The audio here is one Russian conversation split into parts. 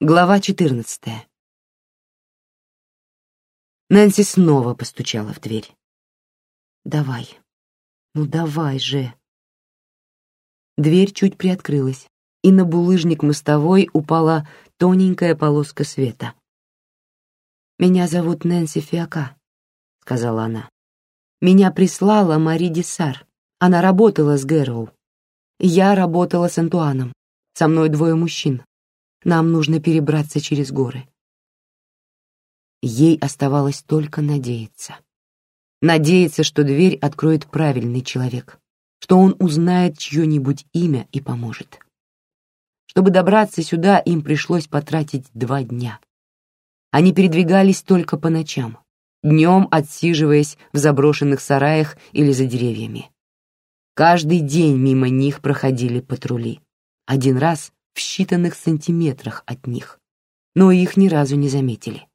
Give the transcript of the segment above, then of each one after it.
Глава 14. Нэнси снова постучала в дверь. «Давай, ну давай же!» Дверь чуть приоткрылась, и на булыжник мостовой упала тоненькая полоска света. «Меня зовут Нэнси Фиака», — сказала она. «Меня прислала Мари Десар. Она работала с Гэроу. Я работала с Антуаном. Со мной двое мужчин. Нам нужно перебраться через горы. Ей оставалось только надеяться. Надеяться, что дверь откроет правильный человек, что он узнает чье-нибудь имя и поможет. Чтобы добраться сюда, им пришлось потратить два дня. Они передвигались только по ночам, днем отсиживаясь в заброшенных сараях или за деревьями. Каждый день мимо них проходили патрули. Один раз в считанных сантиметрах от них, но их ни разу не заметили.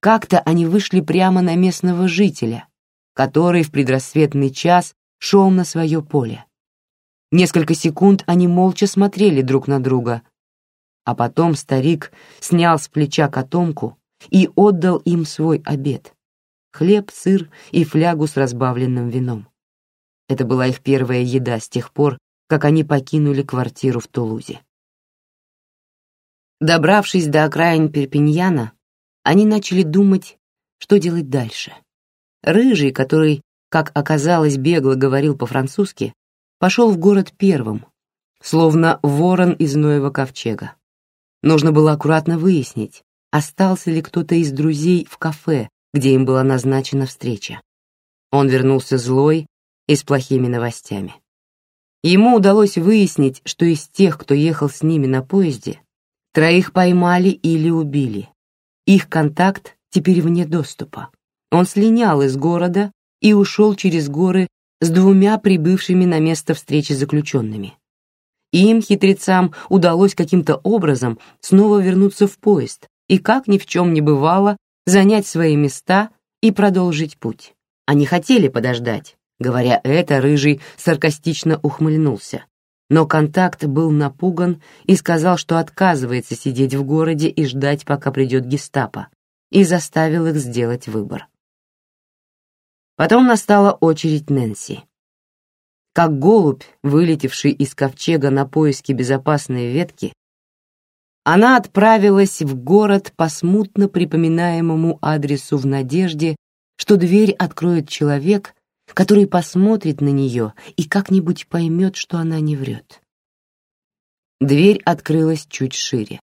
Как-то они вышли прямо на местного жителя, который в предрассветный час шел на свое поле. Несколько секунд они молча смотрели друг на друга, а потом старик снял с плеча котомку и отдал им свой обед — хлеб, сыр и флягу с разбавленным вином. Это была их первая еда с тех пор, как они покинули квартиру в Тулузе. Добравшись до окраин Перпиньяна, они начали думать, что делать дальше. Рыжий, который, как оказалось, бегло говорил по-французски, пошел в город первым, словно ворон из Ноева ковчега. Нужно было аккуратно выяснить, остался ли кто-то из друзей в кафе, где им была назначена встреча. Он вернулся злой и с плохими новостями. Ему удалось выяснить, что из тех, кто ехал с ними на поезде, Троих поймали или убили. Их контакт теперь вне доступа. Он слинял из города и ушел через горы с двумя прибывшими на место встречи заключенными. Им, хитрецам, удалось каким-то образом снова вернуться в поезд и, как ни в чем не бывало, занять свои места и продолжить путь. Они хотели подождать. Говоря это, Рыжий саркастично ухмыльнулся но контакт был напуган и сказал, что отказывается сидеть в городе и ждать, пока придет гестапо, и заставил их сделать выбор. Потом настала очередь Нэнси. Как голубь, вылетевший из ковчега на поиски безопасной ветки, она отправилась в город по смутно припоминаемому адресу в надежде, что дверь откроет человек, который посмотрит на нее и как-нибудь поймет, что она не врет. Дверь открылась чуть шире.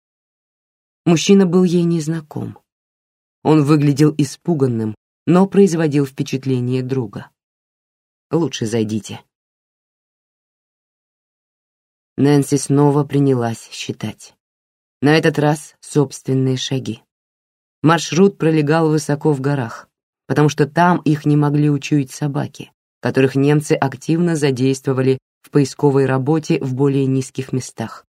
Мужчина был ей незнаком. Он выглядел испуганным, но производил впечатление друга. «Лучше зайдите». Нэнси снова принялась считать. На этот раз собственные шаги. Маршрут пролегал высоко в горах потому что там их не могли учуять собаки, которых немцы активно задействовали в поисковой работе в более низких местах.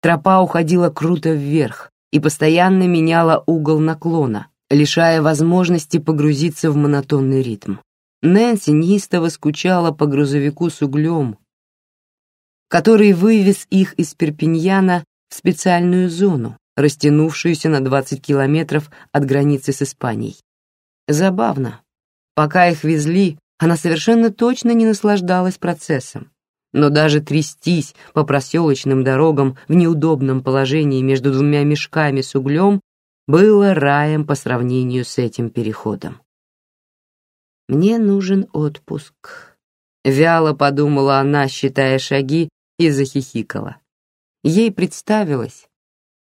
Тропа уходила круто вверх и постоянно меняла угол наклона, лишая возможности погрузиться в монотонный ритм. Нэнси неистово скучала по грузовику с углем, который вывез их из Перпиньяна в специальную зону, растянувшуюся на 20 километров от границы с Испанией. Забавно. Пока их везли, она совершенно точно не наслаждалась процессом. Но даже трястись по проселочным дорогам в неудобном положении между двумя мешками с углем было раем по сравнению с этим переходом. «Мне нужен отпуск», — вяло подумала она, считая шаги, и захихикала. Ей представилось,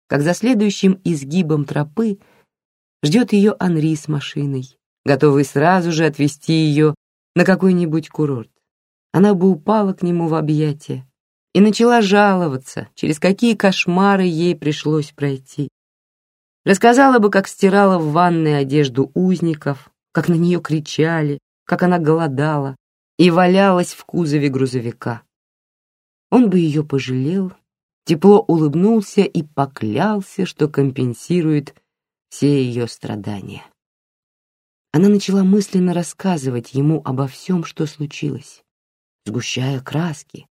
как за следующим изгибом тропы ждет ее Анри с машиной, готовый сразу же отвезти ее на какой-нибудь курорт. Она бы упала к нему в объятия и начала жаловаться, через какие кошмары ей пришлось пройти. Рассказала бы, как стирала в ванной одежду узников, как на нее кричали, как она голодала и валялась в кузове грузовика. Он бы ее пожалел, тепло улыбнулся и поклялся, что компенсирует все ее страдания. Она начала мысленно рассказывать ему обо всем, что случилось, сгущая краски,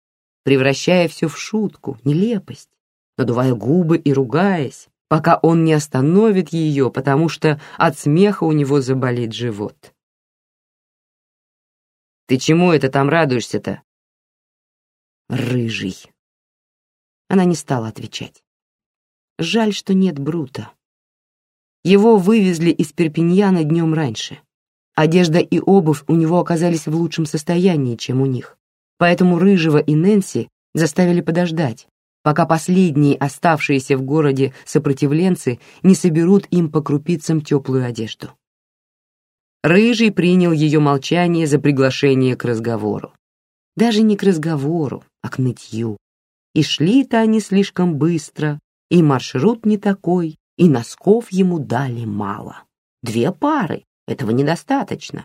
превращая все в шутку, нелепость, надувая губы и ругаясь, пока он не остановит ее, потому что от смеха у него заболит живот. «Ты чему это там радуешься-то?» «Рыжий». Она не стала отвечать. Жаль, что нет Брута. Его вывезли из Перпиньяна днем раньше. Одежда и обувь у него оказались в лучшем состоянии, чем у них. Поэтому Рыжего и Нэнси заставили подождать, пока последние оставшиеся в городе сопротивленцы не соберут им по крупицам теплую одежду. Рыжий принял ее молчание за приглашение к разговору. Даже не к разговору, а к нытью. И шли-то они слишком быстро, и маршрут не такой, и носков ему дали мало. Две пары, этого недостаточно.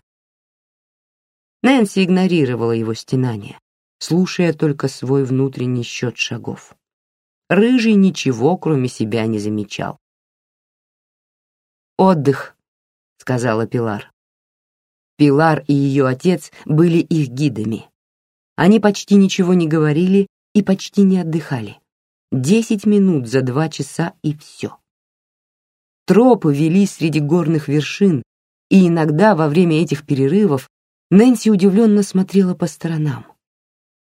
Нэнси игнорировала его стенание, слушая только свой внутренний счет шагов. Рыжий ничего, кроме себя, не замечал. «Отдых», — сказала Пилар. Пилар и ее отец были их гидами. Они почти ничего не говорили и почти не отдыхали. Десять минут за два часа и все. Тропы вели среди горных вершин, и иногда во время этих перерывов Нэнси удивленно смотрела по сторонам.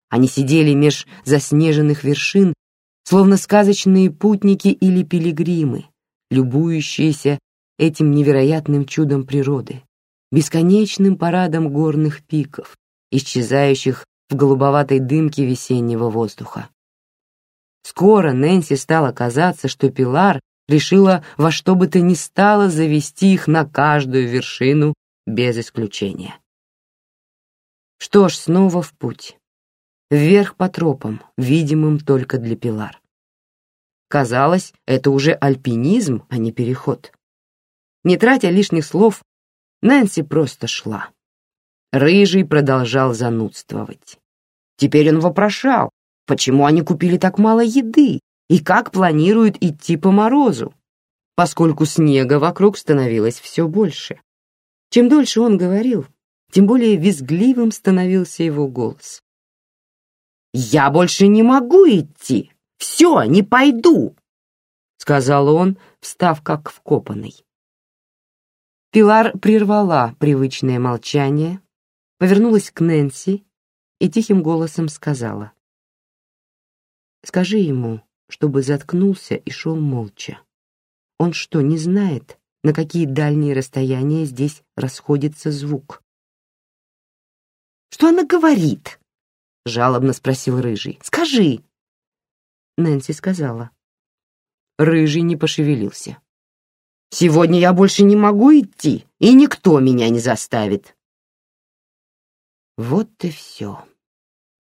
Они сидели меж заснеженных вершин, словно сказочные путники или пилигримы, любующиеся этим невероятным чудом природы, бесконечным парадом горных пиков, исчезающих в голубоватой дымке весеннего воздуха. Скоро Нэнси стало казаться, что Пилар решила во что бы то ни стало завести их на каждую вершину без исключения. Что ж, снова в путь. Вверх по тропам, видимым только для Пилар. Казалось, это уже альпинизм, а не переход. Не тратя лишних слов, Нэнси просто шла. Рыжий продолжал занудствовать. Теперь он вопрошал, почему они купили так мало еды и как планируют идти по морозу, поскольку снега вокруг становилось все больше. Чем дольше он говорил, тем более визгливым становился его голос. «Я больше не могу идти! Все, не пойду!» — сказал он, встав как вкопанный. Пилар прервала привычное молчание, повернулась к Нэнси и тихим голосом сказала. «Скажи ему, чтобы заткнулся и шел молча. Он что, не знает, на какие дальние расстояния здесь расходится звук?» «Что она говорит?» — жалобно спросил Рыжий. «Скажи!» Нэнси сказала. Рыжий не пошевелился. «Сегодня я больше не могу идти, и никто меня не заставит». Вот и все.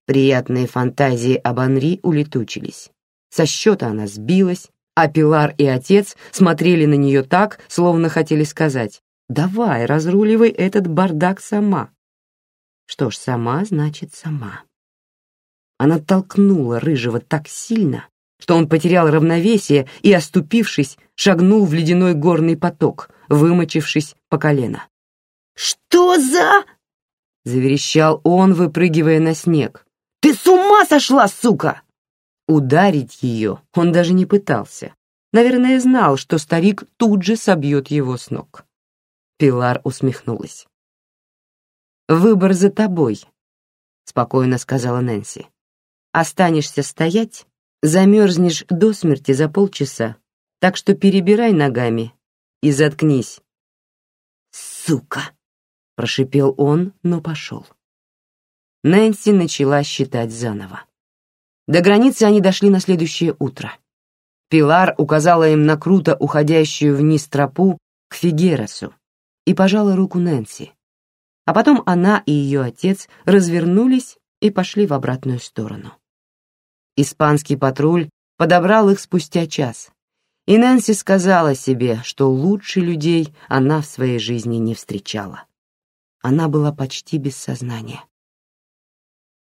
Приятные фантазии об Анри улетучились. Со счета она сбилась, а Пилар и отец смотрели на нее так, словно хотели сказать «Давай, разруливай этот бардак сама». Что ж, сама значит сама. Она толкнула Рыжего так сильно, что он потерял равновесие и, оступившись, шагнул в ледяной горный поток, вымочившись по колено. «Что за...» — заверещал он, выпрыгивая на снег. «Ты с ума сошла, сука!» Ударить ее он даже не пытался. Наверное, знал, что старик тут же собьет его с ног. Пилар усмехнулась. «Выбор за тобой», — спокойно сказала Нэнси. Останешься стоять, замерзнешь до смерти за полчаса, так что перебирай ногами и заткнись. «Сука!» — прошипел он, но пошел. Нэнси начала считать заново. До границы они дошли на следующее утро. Пилар указала им на круто уходящую вниз тропу к Фигерасу и пожала руку Нэнси. А потом она и ее отец развернулись и пошли в обратную сторону. Испанский патруль подобрал их спустя час, и Нэнси сказала себе, что лучше людей она в своей жизни не встречала. Она была почти без сознания.